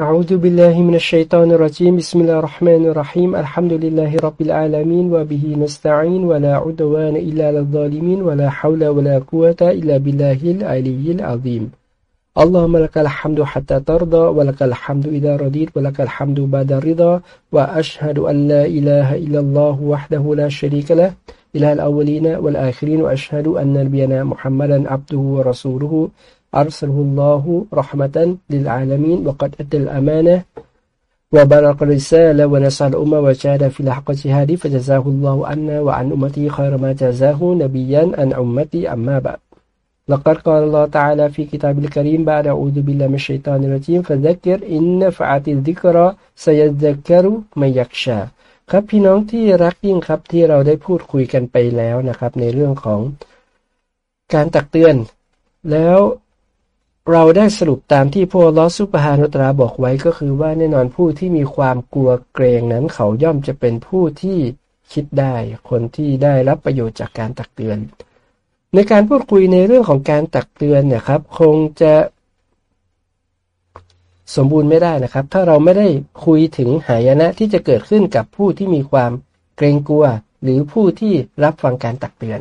أعوذ بالله من الشيطان الرجيم. بسم الله الرحمن الرحيم. الحمد لله رب العالمين وبه نستعين ولا عدوان إلا للظالمين ولا حول ولا قوة إلا بالله العلي العظيم. اللهم لك الحمد حتى ترضى ولك الحمد إذا رضيت ولك الحمد بعد الرضا وأشهد أن لا إله إلا الله وحده لا شريك له. إله الأولين والآخرين وأشهد أن نبينا محمدا عبده ورسوله. أرسله الله رحمة للعالمين وقد أدى الأمانة وبلغ الرسالة ونصر الأمة وجاد في الحق جهاده فجزاه الله عنا وعن أمته خير ما جزاه نبيا عن أمتي أما بعد لقد قال الله تعالى في كتاب الكريم بعد أعوذ بالله من الشيطان الرجيم فذكر إن نفعت الذكرى سيذكر من يخشى ครับพี่น้องที่รักยิ่งครับที่เราได้พูดคุยกันไปแล้วนะครับในเรื่องของการตักเตือนแล้ว เราได้สรุปตามที่พระลอสุปฮานุตราบอกไว้ก็คือว่าแน่นอนผู้ที่มีความกลัวเกรงนั้นเขาย่อมจะเป็นผู้ที่คิดได้ คนที่ได้รับประโยชน์จากการตักเตือน ในการพูดคุยในเรื่องของการตักเตือนเนี่ยครับ คงจะสมบูรณ์ไม่ได้นะครับ ถ้าเราไม่ได้คุยถึงหายนะที่จะเกิดขึ้นกับผู้ที่มีความเกรงกลัว หรือผู้ที่รับฟังการตักเตือน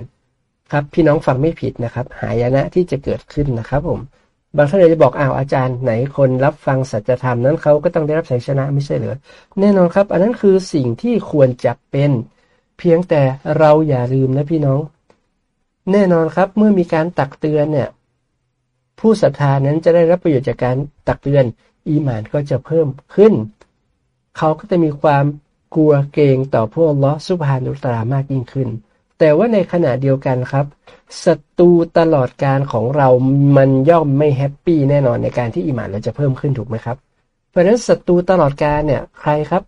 ครับ พี่น้องฟังไม่ผิดนะครับ หายนะที่จะเกิดขึ้นนะครับผม บางท่านจะบอกอ้าวอาจารย์ไหนคนรับฟังสัจธรรมนั้นเขาก็ต้องได้รับชัยชนะไม่ใช่เหรอแน่นอนครับ อันนั้นคือสิ่งที่ควรจะเป็น เพียงแต่เราอย่าลืมนะพี่น้อง แน่นอนครับเมื่อมีการตักเตือนเนี่ย ผู้ศรัทธานั้นจะได้รับประโยชน์จากการตักเตือน อีหมานก็จะเพิ่มขึ้น เขาก็จะมีความกลัวเกรงต่อพวกลอสุภานุตรามากยิ่งขึ้น แต่ว่าในขณะเดียวกันครับศัตรูตลอดการของเรามันย่อมไม่แฮปปี้แน่นอนในการที่อิมานเราจะเพิ่มขึ้นถูกไหมครับ เพราะฉะนั้นศัตรูตลอดการเนี่ยใครครับ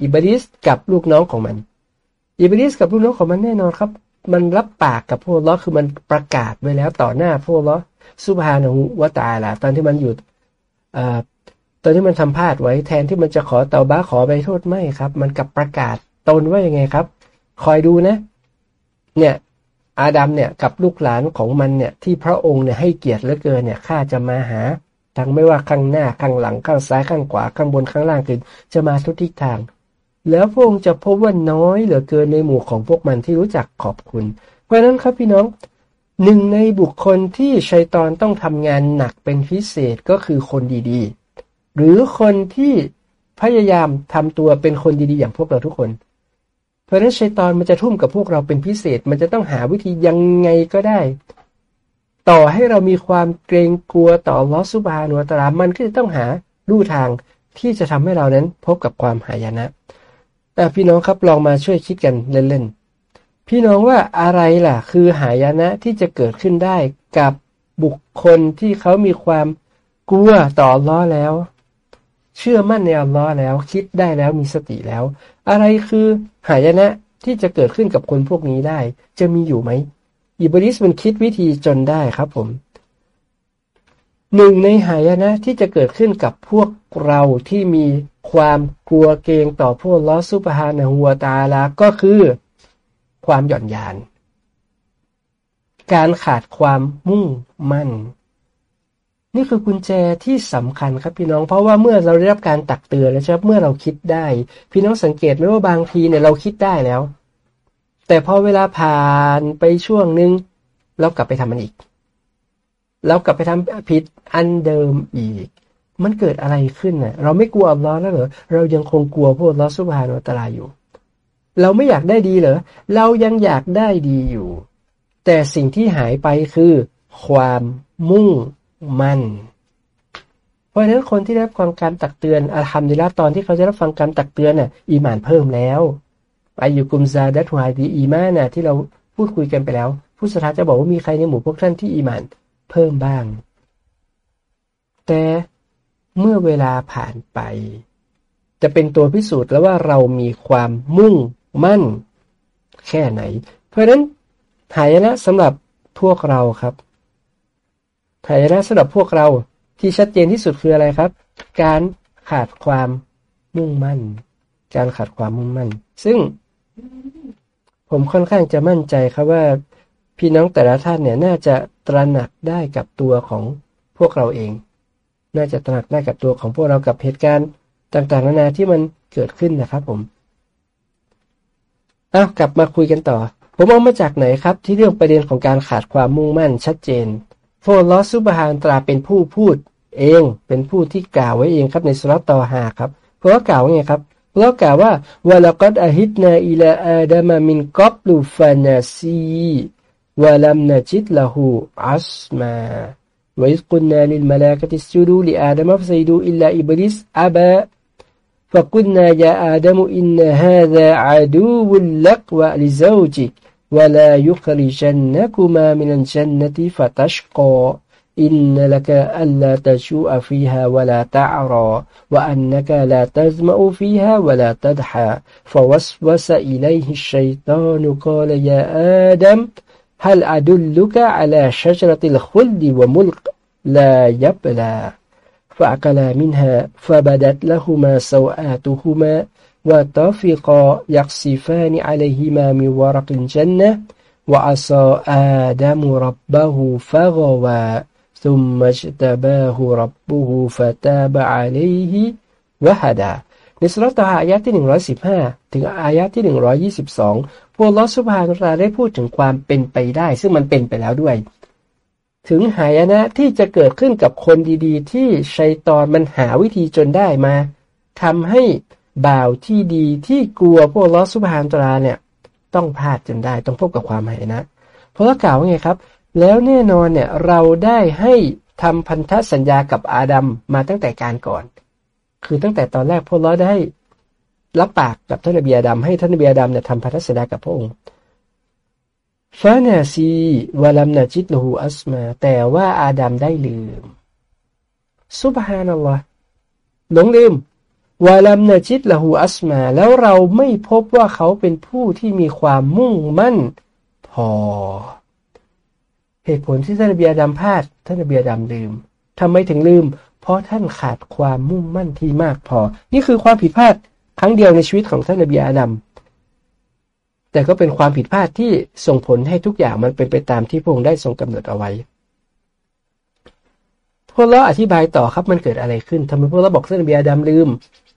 อิบริสกับลูกน้องของมัน อิบริสกับลูกน้องของมันแน่นอนครับ มันรับปากกับพวกล้อคือมันประกาศไว้แล้วต่อหน้าพวกล้อสุภานะฮูวตาละตอนที่มันอยู่ตอนที่มันทำพลาดไว้แทนที่มันจะขอเตาบ้าขอไปโทษไม่ครับ มันกลับประกาศตนว่ายังไงครับ คอยดูนะ เนี่ยอาดัมเนี่ยกับลูกหลานของมันเนี่ยที่พระองค์เนี่ยให้เกียรติเหลือเกินเนี่ยข้าจะมาหาทั้งไม่ว่าข้างหน้าข้างหลังข้างซ้ายข้างขวาข้างบนข้างล่างคือจะมาทุกทิศทาง แล้วพระองค์จะพบว่าน้อยเหลือเกินในหมู่ของพวกมันที่รู้จักขอบคุณ เพราะนั้นครับพี่น้องหนึ่งในบุคคลที่ชัยตอนต้องทำงานหนักเป็นพิเศษก็คือคนดีๆ หรือคนที่พยายามทำตัวเป็นคนดีๆ อย่างพวกเราทุกคน เพราะฉะนั้นชัยตอนมันจะทุ่มกับพวกเราเป็นพิเศษ มันจะต้องหาวิธียังไงก็ได้ ต่อให้เรามีความเกรงกลัวต่อลอสุบานุตรามันก็จะต้องหาลู่ทางที่จะทำให้เรานั้นพบกับความหายนะแต่พี่น้องครับลองมาช่วยคิดกันเล่นๆ พี่น้องว่าอะไรล่ะ คือหายนะที่จะเกิดขึ้นได้กับบุคคลที่เขามีความกลัวต่อล้อแล้ว เชื่อมั่นในอัลลอฮ์แล้ว คิดได้แล้วมีสติแล้ว อะไรคือหายนะที่จะเกิดขึ้นกับคนพวกนี้ได้ จะมีอยู่ไหมอิบริสมันคิดวิธีจนได้ครับผมหนึ่งในหายนะที่จะเกิดขึ้นกับพวกเราที่มีความกลัวเกรงต่อพวกลอสุปฮานะหัวตาลาก็คือความหย่อนยาน การขาดความมุ่งมั่น นี่คือกุญแจที่สำคัญครับพี่น้องเพราะว่าเมื่อเราได้รับการตักเตือนแล้วใช่ไหมเมื่อเราคิดได้ พี่น้องสังเกตไหมว่าบางทีเนี่ยเราคิดได้แล้ว แต่พอเวลาผ่านไปช่วงนึงเรากลับไปทำมันอีกเรากลับไปทำผิดอันเดิมอีก มันเกิดอะไรขึ้นน่ะ เราไม่กลัวอัลลอฮ์แล้วเหรอเรายังคงกลัวพวกลอสุบฮานุตลาอยู่ เราไม่อยากได้ดีเหรอเรายังอยากได้ดีอยู่ แต่สิ่งที่หายไปคือ ความมุ่ง มั่น เพราะฉะนั้นคนที่ได้รับฟังการตักเตือนอาธรรมดีละตอนที่เขาจะรับฟังการตักเตือนน่ะอีมานเพิ่มแล้วไอายุกุมซาดัตฮวาดีอีมาน่ะที่เราพูดคุยกันไปแล้ว ผู้ศรัทธาจะบอกว่ามีใครในหมู่พวกท่านที่อีมานเพิ่มบ้าง แต่เมื่อเวลาผ่านไป จะเป็นตัวพิสูจน์แล้วว่าเรามีความมุ่งมั่น แค่ไหน เพราะฉะนั้นหายนะสำหรับพวกเราครับ หานะสำหรับพวกเราที่ชัดเจนที่สุดคืออะไรครับ การขาดความมุ่งมั่น การขาดความมุ่งมั่น ซึ่งผมค่อนข้างจะมั่นใจครับว่าพี่น้องแต่ละท่านเนี่ยน่าจะตระหนักได้กับตัวของพวกเราเอง น่าจะตระหนักได้กับตัวของพวกเรากับเหตุการณ์ต่างๆนานาที่มันเกิดขึ้นนะครับผมเอากลับมาคุยกันต่อ ผมเอามาจากไหนครับ ที่เรื่องประเด็นของการขาดความมุ่งมั่นชัดเจน พวกลอสุบฮานตราเป็นผู้พูดเองเป็นผู้ที่กล่าวไว้เองครับในสุรตอฮาครับเพราะว่ากล่าวว่าไงครับเพราะกล่าวว่าวะลกัดอะฮิดนาอิลาอาดามมินกับลูฟานาซีวะลัมนจิดละหูอัสมา وإذ قلنا للملائكة اسجدوا لآدم فسجدوا إلا إبليس أبى فقلنا يا آدم إن هذا عدو لك ولزوجك ولا يخرجنكما من الجنة فتشقى إن لك ألا تشوء فيها ولا تعرى وأنك لا تزمأ فيها ولا تضحى فوسوس إليه الشيطان قال يا آدم هل أدلك على شجرة الخلد وملك لا يبلى فأكلا منها فبدت لهما سوآتهما وطفقا يقصفان عليهما من ورق الجنة وعصى آدم ربه فغوى ثم اجتباه ربه فتاب عليه وهدى ในสุรตาอายะที่ 115 ถึงอายะที่ 122 พวกลอสุภาตาได้พูดถึงความเป็นไปได้ ซึ่งมันเป็นไปแล้วด้วย ถึงหายนะที่จะเกิดขึ้นกับคนดีๆ ที่ชัยตอนมันหาวิธีจนได้มาทำให้ บ่าวที่ดีที่กลัวพวกลอสุภานตราเนี่ย ต้องพลาดจนได้ต้องพบกับความหายนะ เพราะว่ากล่าวว่าไงครับ แล้วแน่นอนเนี่ยเราได้ให้ทำพันธสัญญากับอาดัมมาตั้งแต่การก่อน คือตั้งแต่ตอนแรกพวกเราได้รับปากกับท่านนบีอาดัมให้ท่านนบีอาดัมเนี่ยทำพันธสัญญากับพระองค์ฟานาซีวาลัมนาจิตลูอัสมา แต่ว่าอาดัมได้ลืม ซุบฮานัลลอฮ์หลงลืม วาลัมเนจิตละหูอัสมาแล้วเราไม่พบว่าเขาเป็นผู้ที่มีความมุ่งมั่นพอ เหตุผลที่ท่านนบีอาดัมพลาดท่านนบีอาดัมลืมทำไมถึงลืม เพราะท่านขาดความมุ่งมั่นที่มากพอ นี่คือความผิดพลาดครั้งเดียวในชีวิตของท่านนบีอาดัมแต่ก็เป็นความผิดพลาดที่ส่งผลให้ทุกอย่างมันเป็นไปตามที่พระองค์ได้ทรงกำหนดเอาไว้พวกเราอธิบายต่อครับมันเกิดอะไรขึ้นทำไมพวกเราบอกท่านนบีอาดัมลืม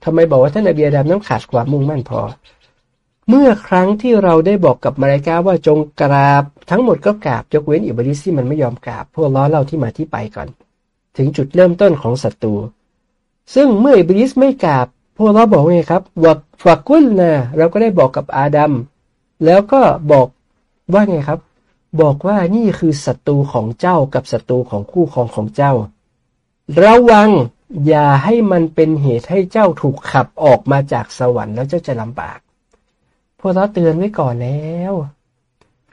ทำไมบอกว่าท่านนบีอาดัมนั้นขาดความมุ่งมั่นพอ เมื่อครั้งที่เราได้บอกกับมาลายกาว่าจงกราบ ทั้งหมดก็กราบยกเว้นอิบริสที่มันไม่ยอมกราบพวกล้อเล่าที่มาที่ไปก่อน ถึงจุดเริ่มต้นของศัตรูซึ่งเมื่ออิบริสไม่กราบพวกเราบอกไงครับวักฟักกุลนะเราก็ได้บอกกับอาดัมแล้วก็บอกว่าไงครับ บอกว่านี่คือศัตรูของเจ้ากับศัตรูของคู่ครองของเจ้า ระวังอย่าให้มันเป็นเหตุให้เจ้าถูกขับออกมาจากสวรรค์แล้วเจ้าจะลำบาก พวกเราเตือนไว้ก่อนแล้ว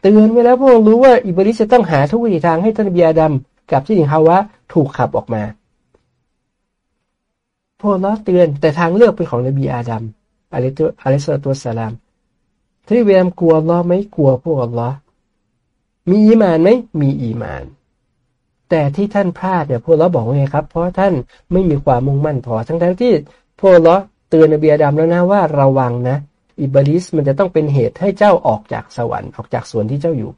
เตือนไว้แล้วพวกรู้ว่าอิบริสจะต้องหาทุกวิถีทางให้ท่านบีอาดัมกับที่หญิงฮาวะถูกขับออกมา พวกเราเตือนแต่ทางเลือกเป็นของนบีอาดัมอะลัยตุอะลัยสลตุสลามท่านบีอาดัมกลัวล้อไหมกลัวพวกอัลลอฮ์มีอีมานไหมมีอีมาน แต่ที่ท่านพลาดเนี่ยพวกเราบอกว่าไงครับ เพราะท่านไม่มีความมุ่งมั่นพอทั้งทั้งที่พวกเราเตือนนบีอาดัมแล้วนะว่าระวังนะ อิบลิสมันจะต้องเป็นเหตุให้เจ้าออกจากสวรรค์ออกจากส่วนที่เจ้าอยู่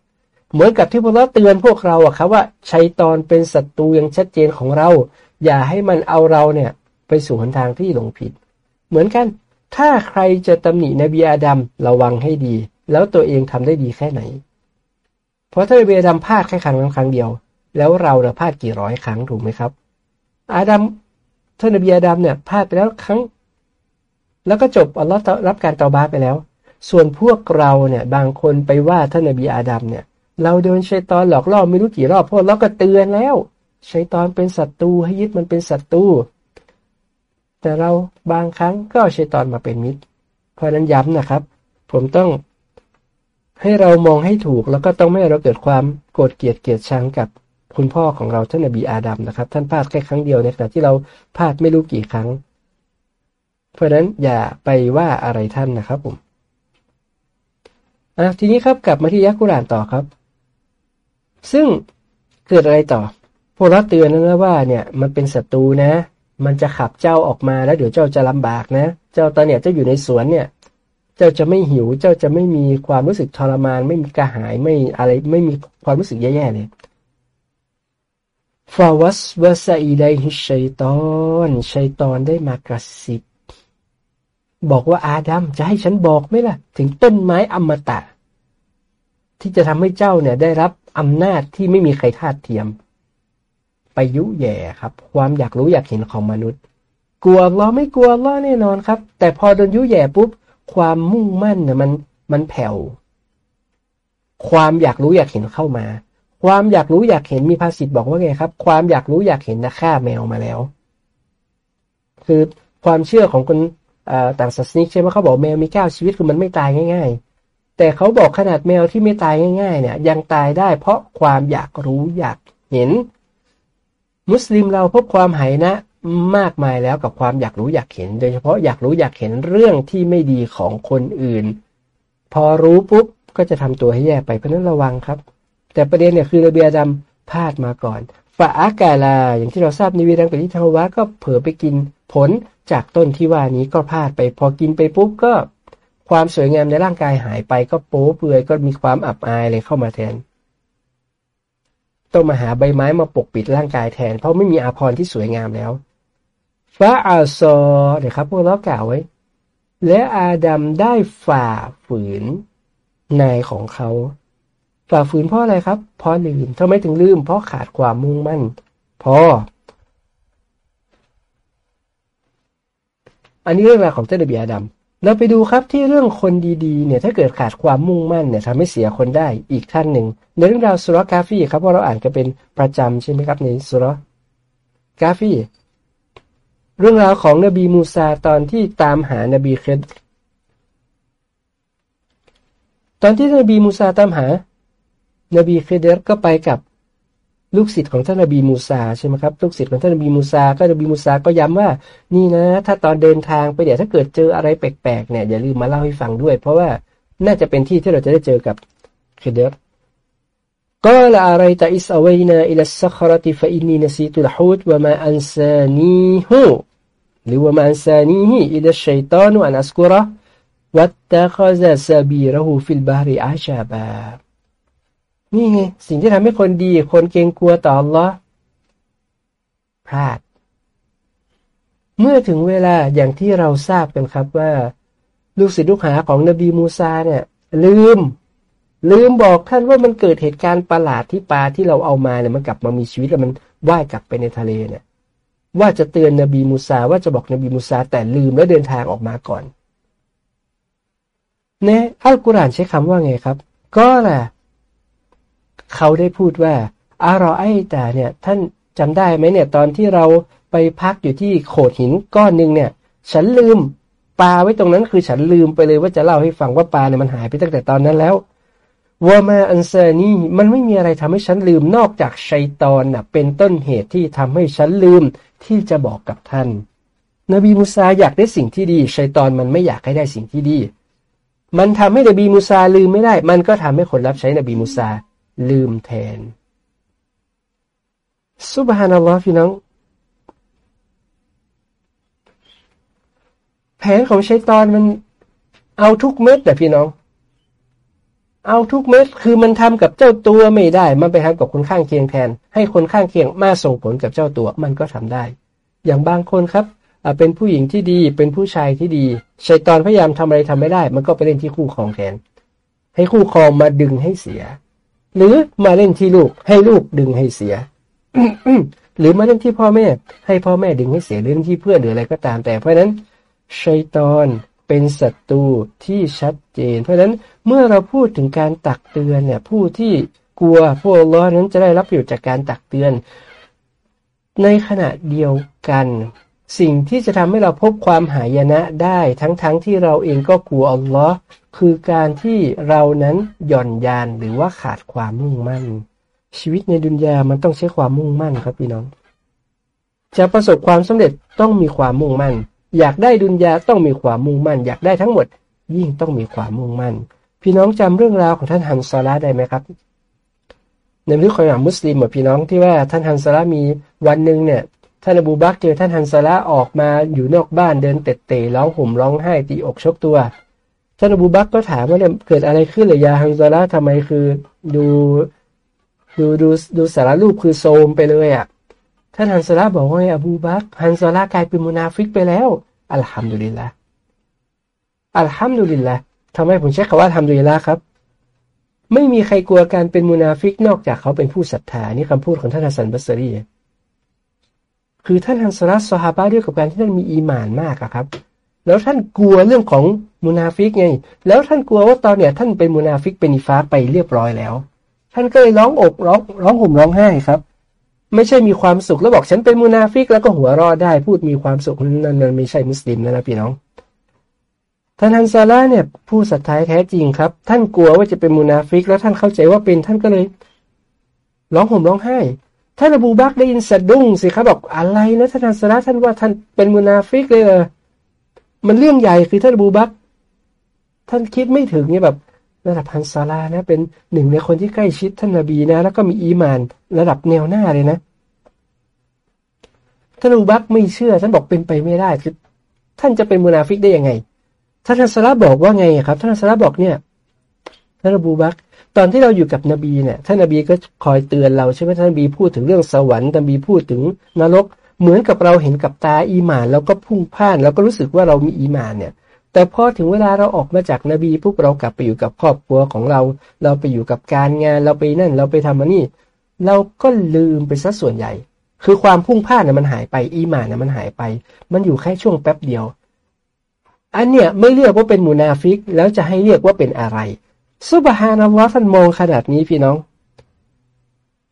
เหมือนกับที่พวกเราเตือนพวกเราอะครับว่าชัยตอนเป็นศัตรูอย่างชัดเจนของเรา อย่าให้มันเอาเราเนี่ยไปสู่หนทางที่หลงผิด เหมือนกันถ้าใครจะตำหนินบีอาดัมระวังให้ดี แล้วตัวเองทำได้ดีแค่ไหน เพราะถ้านบีอาดัมพลาดแค่ครั้งครั้งเดียว แล้วเราเนี่ยพลาดกี่ร้อยครั้งถูกไหมครับ อาดัมท่านนบีอาดัมเนี่ยพลาดไปแล้วครั้ง แล้วก็จบอัลลอฮ์รับการเตาบาไปแล้ว ส่วนพวกเราเนี่ยบางคนไปว่าท่านนบีอาดัมเนี่ย เราโดนชัยตอนหลอกล่อไม่รู้กี่รอบพวกเราก็เตือนแล้วชัยตอนเป็นศัตรูให้ยึดมันเป็นศัตรูแต่เราบางครั้งก็ชัยตอนมาเป็นมิตร เพราะนั้นย้ำนะครับ ผมต้องให้เรามองให้ถูกแล้วก็ต้องไม่เราเกิดความโกรธเกลียดเกลียดชังกับ คุณพ่อของเราท่านนบีอาดัมนะครับ ท่านพลาดแค่ครั้งเดียวในขณะที่เราพลาดไม่รู้กี่ครั้ง เพราะนั้นอย่าไปว่าอะไรท่านนะครับผมอะทีนี้ครับกลับมาที่ยักษ์กุรานต่อครับ ซึ่งเกิดอะไรต่อพวกเราเตือนนะว่าเนี่ยมันเป็นศัตรูนะ มันจะขับเจ้าออกมาแล้วเดี๋ยวเจ้าจะลำบากนะ เจ้าตอนเนี่ยเจ้าอยู่ในสวนเนี่ย เจ้าจะไม่หิว เจ้าจะไม่มีความรู้สึกทรมาน ไม่มีกระหายไม่อะไรไม่มีความรู้สึกแย่ๆเลย ฟาวัสวาซาอีไดฮิชัยตอนชัยตอนได้มากระซิบ บอกว่าอาดัมจะให้ฉันบอกไหมล่ะ ถึงต้นไม้อมตะ ที่จะทำให้เจ้าเนี่ยได้รับอำนาจที่ไม่มีใครทาดเทียม ไปยุแย่ครับ ความอยากรู้อยากเห็นของมนุษย์ กลัวล้อไม่กลัวล้อแน่นอนครับ แต่พอโดนยุแย่ปุ๊บ ความมุ่งมั่นเนี่ยมันมันแผ่ว ความอยากรู้อยากเห็นเข้ามา ความอยากรู้อยากเห็นมีภาษิตบอกว่าไงครับ ความอยากรู้อยากเห็นนะฆ่าแมวมาแล้ว คือความเชื่อของคนต่างศาสนิกใช่ไหมเขาบอกแมวมีเก้าชีวิตคือมันไม่ตายง่าย ๆ แต่เขาบอกขนาดแมวที่ไม่ตายง่าย ๆ เนี่ย ยังตายได้เพราะความอยากรู้อยากเห็น มุสลิมเราพบความหายนะมากมายแล้วกับความอยากรู้อยากเห็น โดยเฉพาะอยากรู้อยากเห็นเรื่องที่ไม่ดีของคนอื่น พอรู้ปุ๊บก็จะทำตัวให้แย่ไปเพราะนั้นระวังครับ แต่ประเด็นเนี่ยคือระเบียดำพลาดมาก่อนฝาอากาลา อย่างที่เราทราบในวีรังกฤษทวะก็เผลอไปกินผลจากต้นที่ว่านี้ก็พลาดไป พอกินไปปุ๊บก็ ความสวยงามในร่างกายหายไปก็โป๊เปื่อยก็มีความอับอายเลยเข้ามาแทน ต้องมาหาใบไม้มาปกปิดร่างกายแทน เพราะไม่มีอาภรณ์ที่สวยงามแล้วฟาอาซอเดี๋ยวครับพวกเรากล่าวไว้ และอาดัมได้ฝ่าฝืนนายของเขา ฝ่าฝืนเพราะอะไรครับ เพราะลืมทำไมถึงลืม เพราะขาดความมุ่งมั่น พอ อันนี้เรื่องราวของเจ้าดบีอาดัมเราไปดูครับที่เรื่องคนดีๆเนี่ยถ้าเกิดขาดความมุ่งมั่นเนี่ยทำให้เสียคนได้อีกท่านหนึ่ง ในเรื่องราวสุรกาฟีครับว่าเราอ่านกันเป็นประจำใช่ไหมครับในสุรกาฟีเรื่องราวของนบีมูซาตอนที่ตามหานบีเคดตอนที่นบีมูซาตามหา นบีเคเดรก็ไปกับลูกศิษย์ของท่านนบีมูซาใช่ไหมครับลูกศิษย์ของท่านนบีมูซาก็นบีมูซาก็ย้ำว่า นี่นะ ถ้าตอนเดินทางไปเดี๋ยวถ้าเกิดเจออะไรแปลกๆเนี่ยอย่าลืมมาเล่าให้ฟังด้วย เพราะว่าน่าจะเป็นที่ที่เราจะได้เจอกับเคเดรقال أرأيت إذ أوينا إلى الصخرة فإني نسيت الحوت وما أنسانيه หรือว่า ما أنسانيه إلا الشيطان أن أذكره واتخذ سبيله في البحر عجبا นี่ไง สิ่งที่ทำให้คนดี คนเกรงกลัวต่อ Allah พลาด เมื่อถึงเวลาอย่างที่เราทราบกันครับว่า ลูกศิษย์ลูกหาของนบีมูซาเนี่ย ลืม ลืมบอกท่านว่ามันเกิดเหตุการณ์ประหลาดที่ปลาที่เราเอามาเนี่ยมันกลับมามีชีวิตแล้วมันว่ายกลับไปในทะเลเนี่ย ว่าจะเตือนนบีมูซาว่าจะบอกนบีมูซาแต่ลืมแล้วเดินทางออกมาก่อนในอัลกุรอานใช้คำว่าไงครับ ก็แหละ เขาได้พูดว่าอารอไอแต่เนี่ยท่านจำได้ไหมเนี่ยตอนที่เราไปพักอยู่ที่โขดหินก้อนหนึ่งเนี่ย ฉันลืมปลาไว้ตรงนั้นคือฉันลืมไปเลยว่าจะเล่าให้ฟังว่าปลาเนี่ยมันหายไปตั้งแต่ตอนนั้นแล้วว่ามาอันเซนี่มันไม่มีอะไรทำให้ฉันลืมนอกจากชัยตอนน่ะเป็นต้นเหตุที่ทำให้ฉันลืมที่จะบอกกับท่าน นบีมูซาอยากได้สิ่งที่ดีชัยตอนมันไม่อยากให้ได้สิ่งที่ดี มันทำให้นบีมูซาลืมไม่ได้ มันก็ทำให้คนรับใช้นบีมูซา ลืมแทนสุบฮานัลลอฮ์พี่น้อง แผนของชัยตอนมันเอาทุกเม็ดแต่พี่น้อง เอาทุกเม็ดคือมันทำกับเจ้าตัวไม่ได้ มันไปทำกับคนข้างเคียงแทน ให้คนข้างเคียงมาส่งผลกับเจ้าตัวมันก็ทำได้ อย่างบางคนครับเป็นผู้หญิงที่ดีเป็นผู้ชายที่ดีชัยตอนพยายามทำอะไรทำไม่ได้ มันก็ไปเล่นที่คู่ครองแทน ให้คู่ครองมาดึงให้เสีย หรือมาเล่นที่ลูกให้ลูกดึงให้เสีย หรือมาเล่นที่พ่อแม่ ให้พ่อแม่ดึงให้เสียเรื่องที่เพื่อนหรืออะไรก็ตามแต่เพราะนั้นชัยตอนเป็นศัตรูที่ชัดเจน เพราะนั้นเมื่อเราพูดถึงการตักเตือนเนี่ยผู้ที่กลัวพวกล้อนั้นจะได้รับประโยชน์จากการตักเตือน ในขณะเดียวกัน สิ่งที่จะทำให้เราพบความหายนะได้ทั้งๆทที่เราเองก็กลัวอัลลอฮ์คือการที่เรานั้นหย่อนยานหรือว่าขาดความมุ่งมั่น ชีวิตในดุนยามันต้องใช้ความมุ่งมั่นครับพี่น้อง จะประสบความสำเร็จต้องมีความมุ่งมั่น อยากได้ดุนยาต้องมีความมุ่งมั่น อยากได้ทั้งหมด ยิ่งต้องมีความมุ่งมั่น พี่น้องจำเรื่องราวของท่านฮันซาลาได้ไหมครับในเรื่องของมุสลิมเหมือนพี่น้องที่ว่าท่านฮันซาลามีวันหนึ่งเนี่ย ท่านอบูบักเจอท่านฮันซาลาออกมาอยู่นอกบ้านเดินเตะเตะร้องห่มร้องไห้ตีอกชกตัว ท่านอบูบักก็ถามว่าเนี่ยเกิดอะไรขึ้นเลย يا ฮันซาระทำไมคือดูดูดูดูสารรูปคือโทรมไปเลยอะ่ะ ท่านฮันซาระบอกว่าอบูบักฮันซาระกลายเป็นมุนาฟิกไปแล้ว الحمد لله الحمد لله ทำไมผมใช้คำว่าالحمد لله ครับไม่มีใครกลัวการเป็นมุนาฟิกนอกจากเขาเป็นผู้ศรัทธานี่คำพูดของท่านฮัสซันบัสรี คือท่านฮันซาระสฮาบะด้วยกับการที่ท่านมีอีมานมากอะครับ แล้วท่านกลัวเรื่องของมุนาฟิกไง แล้วท่านกลัวว่าตอนเนี้ยท่านเป็นมุนาฟิกเป็นนิฟากไปเรียบร้อยแล้ว ท่านก็เลยร้องอกร้องร้องห่มร้องไห้ครับ ไม่ใช่มีความสุขแล้วบอกฉันเป็นมุนาฟิกแล้วก็หัวเราะได้พูดมีความสุขนั้นมันไม่ใช่มุสลิมนะนะพี่น้องท่านฮันซาลาเนี่ยผู้ศรัทธาแท้จริงครับ ท่านกลัวว่าจะเป็นมุนาฟิก แล้วท่านเข้าใจว่าเป็นท่านก็เลย ร้องห่มร้องไห้ ท่านอบูบักได้ยินสะดุ้งสิครับบอกอะไรนะท่านฮันซาลาท่านว่าท่านเป็นมุนาฟิกเลยเออมันเรื่องใหญ่คือท่านอบูบักท่านคิดไม่ถึงเนี่ยแบบ ระดับฮันซาลานะ เป็นหนึ่งในคนที่ใกล้ชิดท่านนบีนะ แล้วก็มีอีมาน ระดับแนวหน้าเลยนะท่านอบูบักไม่เชื่อท่านบอกเป็นไปไม่ได้คือท่านจะเป็นมุนาฟิกได้ยังไงท่านฮันซาลาบอกว่าไงครับท่านฮันซาลาบอกเนี่ยท่านอบูบัก ตอนที่เราอยู่กับนบีเนี่ยท่านนบีก็คอยเตือนเราใช่ไหมท่านนบีพูดถึงเรื่องสวรรค์ท่านนบีพูดถึงนรก เหมือนกับเราเห็นกับตาอีมานแล้วก็พลุ่งพล่านแล้วก็รู้สึกว่าเรามีอีมานเนี่ย แต่พอถึงเวลาเราออกมาจากนบีปุ๊บเรากลับไปอยู่กับครอบครัวของเรา เราไปอยู่กับการงานเราไปนั่นเราไปทำอันนี้เราก็ลืมไปซะส่วนใหญ่ คือความพลุ่งพล่านเนี่ยมันหายไปอีมานเนี่ยมันหายไป มันอยู่แค่ช่วงแป๊บเดียว อันเนี้ยไม่เรียกว่าเป็นมูนาฟิกแล้วจะให้เรียกว่าเป็นอะไร سبحان الله ท่านมองขนาดนี้พี่น้อง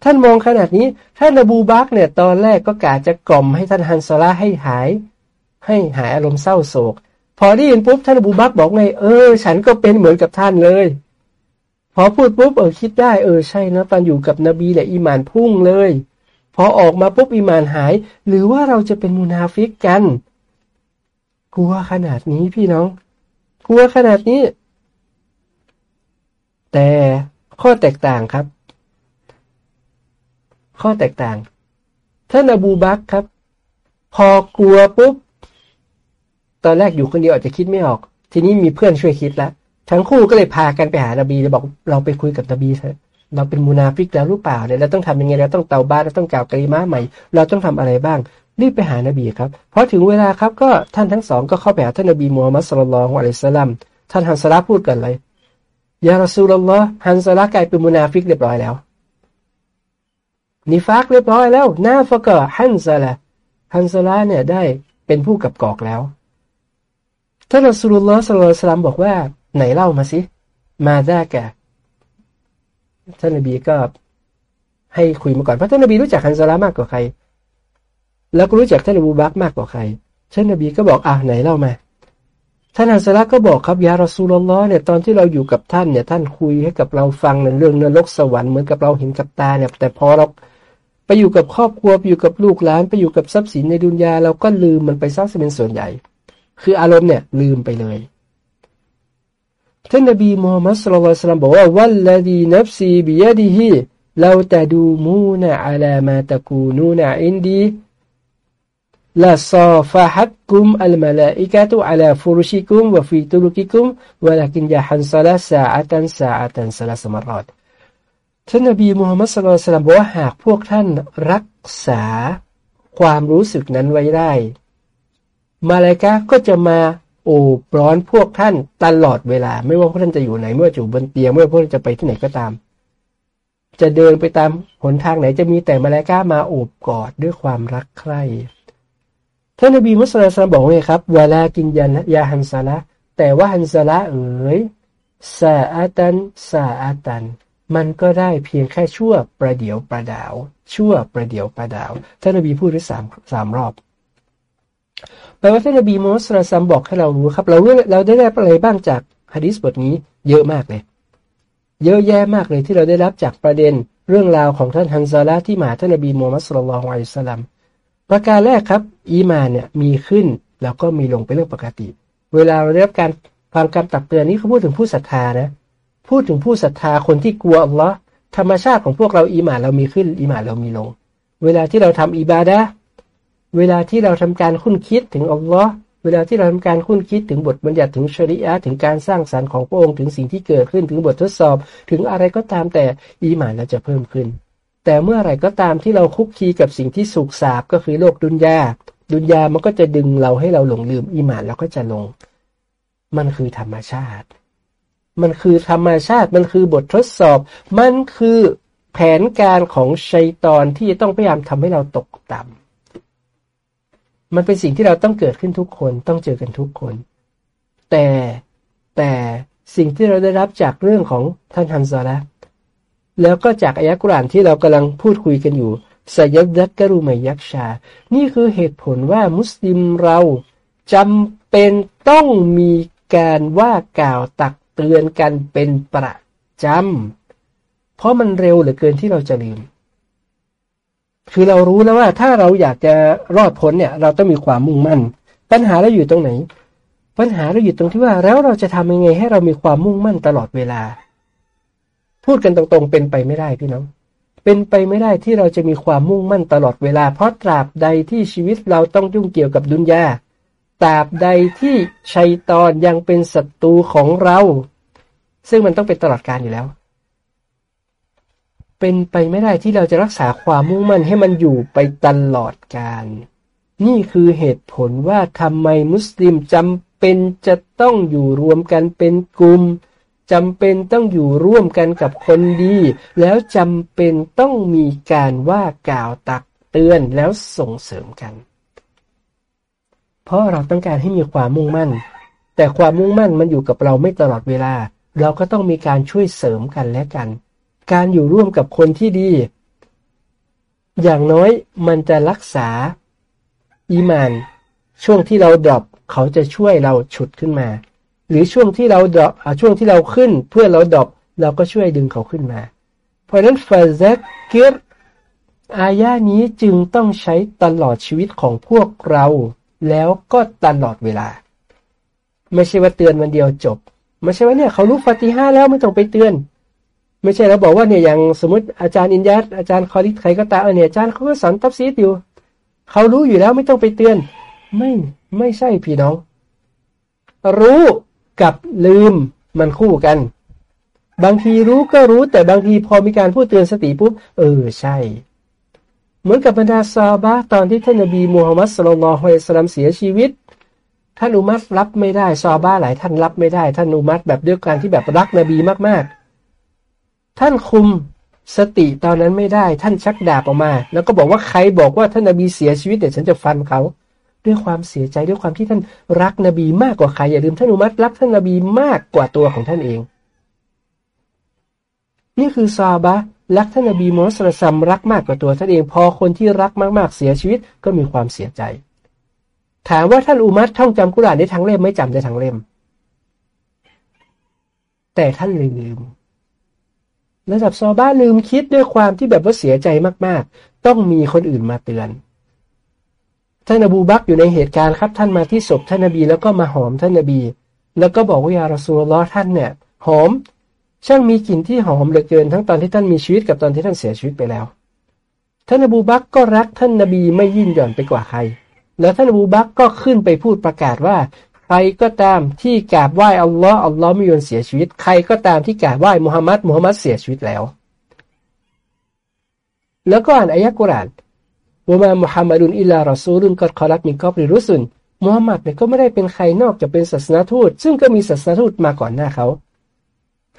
ท่านมองขนาดนี้ ท่านอบูบักเนี่ย ตอนแรกก็กะจะกล่อมให้ท่านฮันซาลาให้หาย ให้หายอารมณ์เศร้าโศก พอได้ยินปุ๊บท่านอบูบักบอกไง เออ ฉันก็เป็นเหมือนกับท่านเลย พอพูดปุ๊บเออคิดได้เออใช่นะตอนอยู่กับนบีแหละอีมานพุ่งเลย พอออกมาปุ๊บอีมานหาย หรือว่าเราจะเป็นมุนาฟิกกัน กลัวขนาดนี้พี่น้อง กลัวขนาดนี้ แต่ข้อแตกต่างครับ ข้อแตกต่าง ท่านอบูบักครับ พอกลัวปุ๊บ ตอนแรกอยู่คนเดียวอาจจะคิดไม่ออก ทีนี้มีเพื่อนช่วยคิดแล้วทั้งคู่ก็เลยพากันไปหานบีจะบอกเราไปคุยกับนบีเถอะเราเป็นมูนาฟิกแล้วรู้เปล่าเนี่ยเราต้องทำยังไงเราต้องเตาบ้านเราต้องกล่าวกริมาใหม่ เราต้องทำอะไรบ้างรีบไปหานบีครับพอถึงเวลาครับก็ท่านทั้งสองก็เข้าไปหาท่านนบีมูฮัมมัดสุลลัลของอะลัยสลัมท่านฮันซาลาพูดกันเลย يا رسول الله ฮันซาลากลายเป็นมูนาฟิกเรียบร้อยแล้วนิฟากเรียบร้อยแล้วنافق حنظلة ฮันซาลาเนี่ยได้เป็นผู้กลับกลอกแล้วท่าน رسول الله صلى الله عليه وسلم บอกว่า ไหนเล่ามาสิ มาได้แกท่านนบีก็ให้คุยมาก่อนเพราะท่านนบีรู้จักฮันซาลามากกว่าใคร แล้วก็รู้จักท่านอบูบักมากกว่าใครท่านนบีก็บอกอะไหนเล่ามา ท่านฮันซาลาก็บอกครับยารอซูลลอฮ์เนี่ยตอนที่เราอยู่กับท่านเนี่ย ท่านคุยให้กับเราฟังในเรื่องนรกสวรรค์เหมือนกับเราเห็นกับตาเนี่ย แต่พอเราไปอยู่กับครอบครัวไปอยู่กับลูกหลาน ไปอยู่กับทรัพย์สินในดุนยาเราก็ลืมมันไปซะเป็นส่วนใหญ่ คืออารมณ์เนี่ยลืมไปเลยท่านนบีมูฮัมมัดสุลลัลสลามบอกว่าวัลลดีนับซีบิยดีฮีเราแต่ดูมูนอัลามาตะกูนูนอินดี ละซาฟะฮัดกุมอัลมาลาอิกะตุอัลาฟุรุชิกุมวะฟีตุลุกิกุมวะลักินยาฮันซาลาสาอัตันสาอัตันสลาสมารอดท่านนบีมูฮัมมัดสุลลัลามบอกว่าหากพวกท่านรักษาความรู้สึกนั้นไว้ได้ มาลายกาก็จะมาโอบร้อนพวกท่านตลอดเวลา ไม่ว่าพวกท่านจะอยู่ไหนไม่ว่าอยู่บนเตียงไม่ว่าพวกท่านจะไปที่ไหนก็ตาม จะเดินไปตามหนทางไหนจะมีแต่มาลายกามาโอบกอดด้วยความรักใคร่ ท่านนบีมุสลิมบอกไงครับเวลากินยันยาฮันซาละแต่ว่าฮันซาละเอ๋ยซาอาตันซาอาตัน มันก็ได้เพียงแค่ชั่วประเดียวประดาว ชั่วประเดียวประดาว ท่านนบีพูดถึงสามสามรอบแปลว่าท่านนบีมูฮัมมัดซัมบอกให้เรารู้ครับ เราเราได้รับอะไรบ้างจากฮะดิษบทนี้เยอะมากเลย เยอะแยะมากเลยที่เราได้รับจากประเด็นเรื่องราวของท่านฮันซาลาที่มาท่านนบีมูฮัมมัดสุลลัลของอัลสลัม ประการแรกครับ อีมานเนี่ยมีขึ้นแล้วก็มีลงเป็นเรื่องปกติ เวลาเราได้รับการความกำตักเตือนนี้เขาพูดถึงผู้ศรัทธานะ พูดถึงผู้ศรัทธาคนที่กลัวอัลลอฮ์ธรรมชาติของพวกเราอีมานเรามีขึ้นอีมานเรามีลง เวลาที่เราทำอิบาดะเวลาที่เราทำการคุ้นคิดถึงอัลลอฮ์เวลาที่เราทำการคุ้นคิดถึงบทบัญญัติถึงชริอะถึงการสร้างสารรค์ของพระองค์ถึงสิ่งที่เกิดขึ้นถึงบททดสอบ ถึงอะไรก็ตามแต่อีหมานเราจะเพิ่มขึ้น แต่เมื่อไหร่ก็ตามที่เราคุกคีกับสิ่งที่สุกสาบก็คือโลกดุนยา ดุนยามันก็จะดึงเราให้เราหลงลืมอิมานแล้วก็จะลง มันคือธรรมชาติ มันคือธรรมชาติ มันคือบททดสอบ มันคือแผนการของชัยตอนที่จะต้องพยายามทำให้เราตกต่ำมันเป็นสิ่งที่เราต้องเกิดขึ้นทุกคนต้องเจอกันทุกคน แต่แต่สิ่งที่เราได้รับจากเรื่องของท่านฮันซอละ แล้วก็จากอายะกุรานที่เรากำลังพูดคุยกันอยู่สยัดักกรุมัยยักชา นี่คือเหตุผลว่ามุสลิมเราจำเป็นต้องมีการว่ากล่าวตักเตือนกันเป็นประจำ เพราะมันเร็วเหลือเกินที่เราจะลืม คือเรารู้แล้วว่าถ้าเราอยากจะรอดพ้นเนี่ย เราต้องมีความมุ่งมั่น ปัญหาเราอยู่ตรงไหน ปัญหาเราอยู่ตรงที่ว่าแล้วเราจะทำยังไงให้เรามีความมุ่งมั่นตลอดเวลา พูดกันตรงๆ เป็นไปไม่ได้พี่น้อง เป็นไปไม่ได้ที่เราจะมีความมุ่งมั่นตลอดเวลา เพราะตราบใดที่ชีวิตเราต้องยุ่งเกี่ยวกับดุนยาตราบใดที่ชัยตอนยังเป็นศัตรูของเรา ซึ่งมันต้องเป็นตลอดการอยู่แล้ว เป็นไปไม่ได้ที่เราจะรักษาความมุ่งมั่นให้มันอยู่ไปตลอดกาลนี่คือเหตุผลว่าทำไมมุสลิมจำเป็นจะต้องอยู่รวมกันเป็นกลุ่ม จำเป็นต้องอยู่ร่วมกันกับคนดี แล้วจำเป็นต้องมีการว่ากล่าวตักเตือนแล้วส่งเสริมกัน เพราะเราต้องการให้มีความมุ่งมั่น แต่ความมุ่งมั่นมันอยู่กับเราไม่ตลอดเวลา เราก็ต้องมีการช่วยเสริมกันและกัน การอยู่ร่วมกับคนที่ดี อย่างน้อยมันจะรักษาอีมาน ช่วงที่เรา drop เขาจะช่วยเราฉุดขึ้นมา หรือช่วงที่เรา drop ช่วงที่เราขึ้นเพื่อนเรา drop เราก็ช่วยดึงเขาขึ้นมา เพราะนั้นฟาซักเกิรอายานี้จึงต้องใช้ตลอดชีวิตของพวกเรา แล้วก็ตลอดเวลา ไม่ใช่ว่าเตือนวันเดียวจบ ไม่ใช่ว่าเนี่ยเขารู้ฟาติฮาแล้วไม่ต้องไปเตือน ไม่ใช่เราบอกว่าเนี่ยอย่างสมมติอาจารย์อินยัตอาจารย์คอริสใครก็ตามเนี่ยอาจารย์เขาก็สอนตับซีดอยู่เขารู้อยู่แล้วไม่ต้องไปเตือน ไม่ไม่ใช่พี่น้อง รู้ กับลืมมันคู่กัน บางทีรู้ก็รู้แต่บางทีพอมีการพูดเตือนสติปุ๊บเออใช่ เหมือนกับบรรดาซาบะตอนที่ท่านนบีมูฮัมมัดสุลลัลฮุอยสลัมเสียชีวิต ท่านอุมัตรับไม่ได้ซาบะหลายท่านรับไม่ได้ ท่านอุมัตแบบด้วยการที่แบบรักนบีมากๆ ท่านคุมสติตอนนั้นไม่ได้ ท่านชักดาบออกมา แล้วก็บอกว่าใครบอกว่าท่านนบีเสียชีวิตเดี๋ยวฉันจะฟันเขา ด้วยความเสียใจด้วยความที่ท่านรักนบีมากกว่าใครอย่าลืมท่านอุมัตรักท่านนบีมากกว่าตัวของท่านเอง นี่คือซาบะรักท่านนบีมอสซัมรักมากกว่าตัวท่านเอง พอคนที่รักมากๆเสียชีวิตก็มีความเสียใจ ถามว่าท่านอุมัตท่องจำกุรานได้ทั้งเล่มไม่จำได้ทั้งเล่ม แต่ท่านลืมระดับซอบ้าลืมคิดด้วยความที่แบบว่าเสียใจมากๆ ต้องมีคนอื่นมาเตือน ท่านอบูบักอยู่ในเหตุการณ์ครับ ท่านมาที่ศพท่านนบี แล้วก็มาหอมท่านนบี แล้วก็บอกว่ายารอซูลลอท่านเนี่ยหอม ช่างมีกลิ่นที่หอมเหลือเกินทั้งตอนที่ท่านมีชีวิตกับตอนที่ท่านเสียชีวิตไปแล้ว ท่านอบูบักก็รักท่านนบีไม่ยิ่งหย่อนไปกว่าใคร แล้วท่านอบูบักก็ขึ้นไปพูดประกาศว่าใครก็ตามที่กราบไหว้อัลลอฮ์อัลลอฮ์ไม่ยอนเสียชีวิต ใครก็ตามที่กราบไหว้มุฮัมมัดมุฮัมมัดเสียชีวิตแล้ว แล้วก็อ่านอายะกุรอาน วะมามุฮัมมัดุนอิลลา รอซูลุนกอดคอลักมิกอบริรุสุนมุฮัมมัดเนี่ยก็ไม่ได้เป็นใครนอกจากเป็นศาสนาทูต ซึ่งก็มีศาสนาทูตมาก่อนหน้าเขา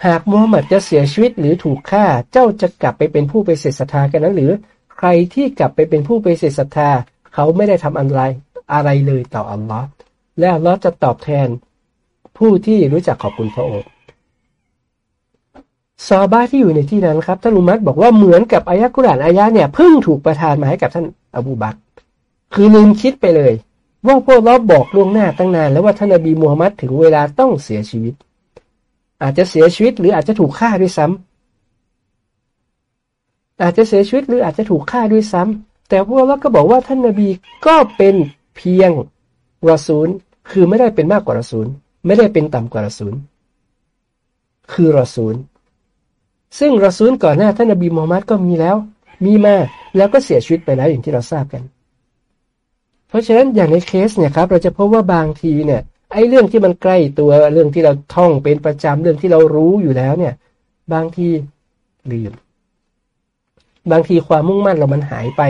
หากมุฮัมมัดจะเสียชีวิตหรือถูกฆ่าเจ้าจะกลับไปเป็นผู้ไปเสศรัทธากันนั้นหรือ ใครที่กลับไปเป็นผู้ไปเสศรัทธา เขาไม่ได้ทำอะไรอะไรเลยต่ออัลลอฮ์และอัลลอฮ์จะตอบแทนผู้ที่รู้จักขอบคุณพระองค์ ซอบ้าที่อยู่ในที่นั้นครับท่านอุมัตบอกว่าเหมือนกับอายะกุรานอายะเนี่ยเพิ่งถูกประทานมาให้กับท่านอบูบักคือลืมคิดไปเลย ว่าพวกเราบอกล่วงหน้าตั้งนาน แล้วว่าท่านอบีมูฮัมมัดถึงเวลาต้องเสียชีวิต อาจจะเสียชีวิตหรืออาจจะถูกฆ่าด้วยซ้ำอาจจะเสียชีวิตหรืออาจจะถูกฆ่าด้วยซ้ำแต่พวกเราก็บอกว่าท่านนบีก็เป็นเพียงรอซูลคือไม่ได้เป็นมากกว่ารอซูลไม่ได้เป็นต่ำกว่ารอซูลคือรอซูล ซึ่งรอซูลก่อนหน้าท่านนบีมูฮัมมัดก็มีแล้ว มีมาแล้วก็เสียชีวิตไปแล้วอย่างที่เราทราบกัน เพราะฉะนั้นอย่างในเคสเนี่ยครับเราจะพบว่าบางทีเนี่ยไอ้เรื่องที่มันใกล้ตัวเรื่องที่เราท่องเป็นประจำเรื่องที่เรารู้อยู่แล้วเนี่ย บางทีลืม บางทีความมุ่งมั่นเรามันหายไป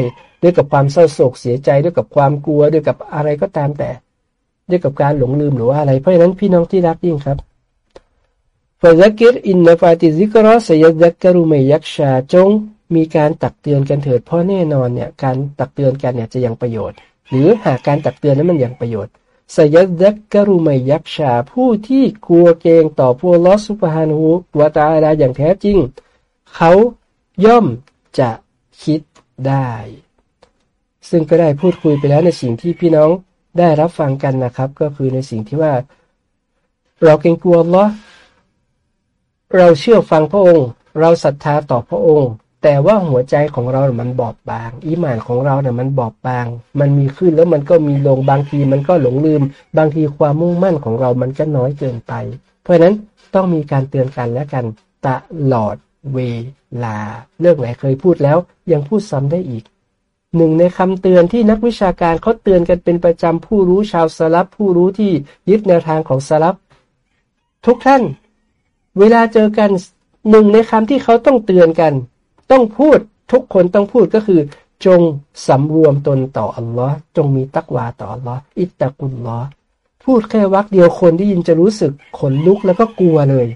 ด้วยกับความเศร้าโศกเสียใจด้วยกับความกลัวด้วยกับอะไรก็ตามแต่ ด้วยกับการหลงลืมหรือว่าอะไร เพราะฉะนั้นพี่น้องที่รักยิ่งครับ فذكر إن نفعت الذكرى سيذكر من يخشى จง มีการตักเตือนกันเถิดเพราะแน่นอนเนี่ยการตักเตือนกันเนี่ยจะยังประโยชน์ หรือหากการตักเตือนนั้นมันยังประโยชน์สยัดกรุมยักชาผู้ที่กลัวเกงต่อพวกลอสุภานูวตาลาอย่างแท้จริง เขาย่อมจะคิดได้ ซึ่งก็ได้พูดคุยไปแล้วในสิ่งที่พี่น้องได้รับฟังกันนะครับ ก็คือในสิ่งที่ว่า เราเกรงกลัวลอ เราเชื่อฟังพระองค์ เราศรัทธาต่อพระองค์ แต่ว่าหัวใจของเราเนี่ยมันบอบบาง อิมานของเราเนี่ยมันบอบบาง มันมีขึ้นแล้วมันก็มีลงบางทีมันก็หลงลืม บางทีความมุ่งมั่นของเรามันก็น้อยเกินไป เพราะฉะนั้นต้องมีการเตือนกันและกันตลอดเวลา เรื่องไหนเคยพูดแล้วยังพูดซ้ำได้อีกหนึ่งในคำเตือนที่นักวิชาการเขาเตือนกันเป็นประจำผู้รู้ชาวสลับผู้รู้ที่ยึดแนวทางของสลับทุกท่าน เวลาเจอกันหนึ่งในคำที่เขาต้องเตือนกัน ต้องพูดทุกคนต้องพูดก็คือ จงสำรวมตนต่ออัลลอฮ์จงมีตักวาต่ออัลลอฮ์อิตตะกุลลอฮ์พูดแค่วักเดียวคนที่ยินจะรู้สึกขนลุกแล้วก็กลัวเลย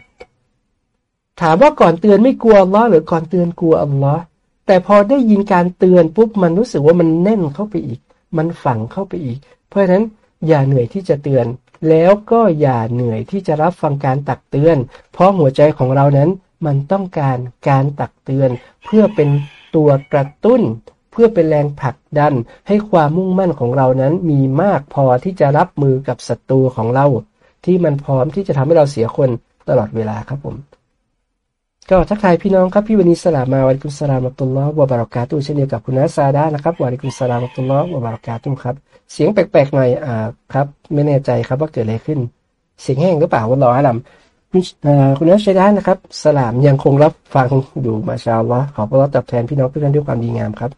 ถามว่าก่อนเตือนไม่กลัวอัลลอฮ์หรือก่อนเตือนกลัวอัลลอฮ์แต่พอได้ยินการเตือนปุ๊บมันรู้สึกว่ามันแน่นเข้าไปอีก มันฝังเข้าไปอีก เพราะฉะนั้นอย่าเหนื่อยที่จะเตือน แล้วก็อย่าเหนื่อยที่จะรับฟังการตักเตือน เพราะหัวใจของเรานั้นมันต้องการการตักเตือน เพื่อเป็นตัวกระตุ้น เพื่อเป็นแรงผลักดัน ให้ความมุ่งมั่นของเรานั้นมีมากพอที่จะรับมือกับศัตรูของเรา ที่มันพร้อมที่จะทำให้เราเสียคนตลอดเวลาครับผม ก็ทักทายพี่น้องครับพี่วันนี้สลามาวะลิกุมสลามอัตุลลอฮ์วะบารอกาตุเช่นเดียวกับคุณนัสซาดานะครับวะลิกุมสลามอัตุลลอฮ์วะบารอกาตุครับ เสียงแปลกๆหน่อยอ่าครับ ไม่แน่ใจครับว่าเกิดอะไรขึ้น เสียงแห้งหรือเปล่าวันรออาลัมคุณนัสซาดานะครับสลามยังคงรับฟังอยู่มาชาอัลลอฮ์ขอพระตอบแทนพี่น้องทุกท่านด้วยความดีงามครับ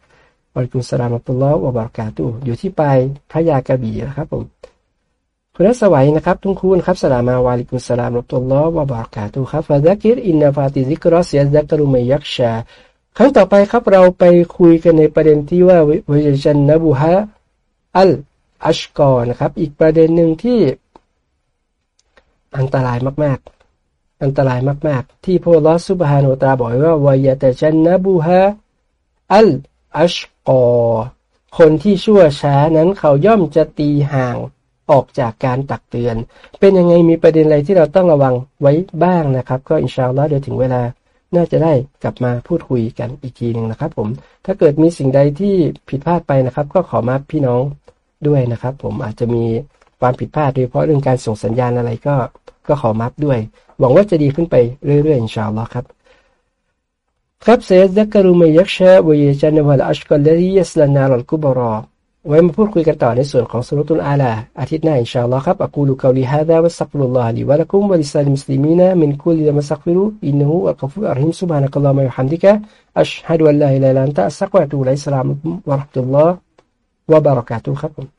วะลิกุมสลามอัตุลลอฮ์วะบารอกาตุอยู่ที่ปลายพระยากระบี่นะครับผม คุณสวัยนะครับทุกคุณครับสลามาวาลิกุสลามรับตุลลอฮ์วะบารักาตุครับฟาซักิรอินนาฟาติซิกรอสยซักรุมัยยักชาครั้งต่อไปครับเราไปคุยกันในประเด็นที่ว่าวิจันนบุฮะอัลอัชกอนะครับ อีกประเด็นหนึ่งที่อันตรายมาก ๆ อันตรายมาก ๆ ที่พระลอสุบฮานุตาบอกว่าวายตจันนบุฮะอัลอัชกอคนที่ชั่วช้านั้นเขาย่อมจะตีห่าง ออกจากการตักเตือน เป็นยังไงมีประเด็นอะไรที่เราต้องระวังไว้บ้างนะครับ ก็อินชาอัลลอฮ์เดี๋ยวถึงเวลาน่าจะได้กลับมาพูดคุยกันอีกทีหนึ่งนะครับ ผม ถ้าเกิดมีสิ่งใดที่ผิดพลาดไปนะครับ ก็ขอมาพี่น้องด้วยนะครับ ผมอาจจะมีความผิดพลาดโดยเฉพาะเรื่องการส่งสัญญาณอะไรก็ก็ขอมาด้วย หวังว่าจะดีขึ้นไปเรื่อยๆอินชาอัลลอฮ์ครับครับเซซักรุมยยักษ์ชะวยจันวัลอัชกัลลียัสลานาลกุบรอ มาพูดคุยกันต่อในส่วนของสุรตุลอาลาอาทิตย์หน้าอินชาอัลลอฮ์ครับอักูลุกาลีฮะดะวัสซักฟุลลอฮ์ลีวะลักุมวะลิซาลิมุสลิมีนะมินคุลิมัสักฟิรุอินนูอัลกฟูอัลฮิมซุบฮานะกัลลอฮ์มะยุฮัมดิกะอัชฮะดุอัลลาฮิลาลันตะสักวะตูไลสลามวะราะห์ตุลลอฮ์วะบารักาตุครับผม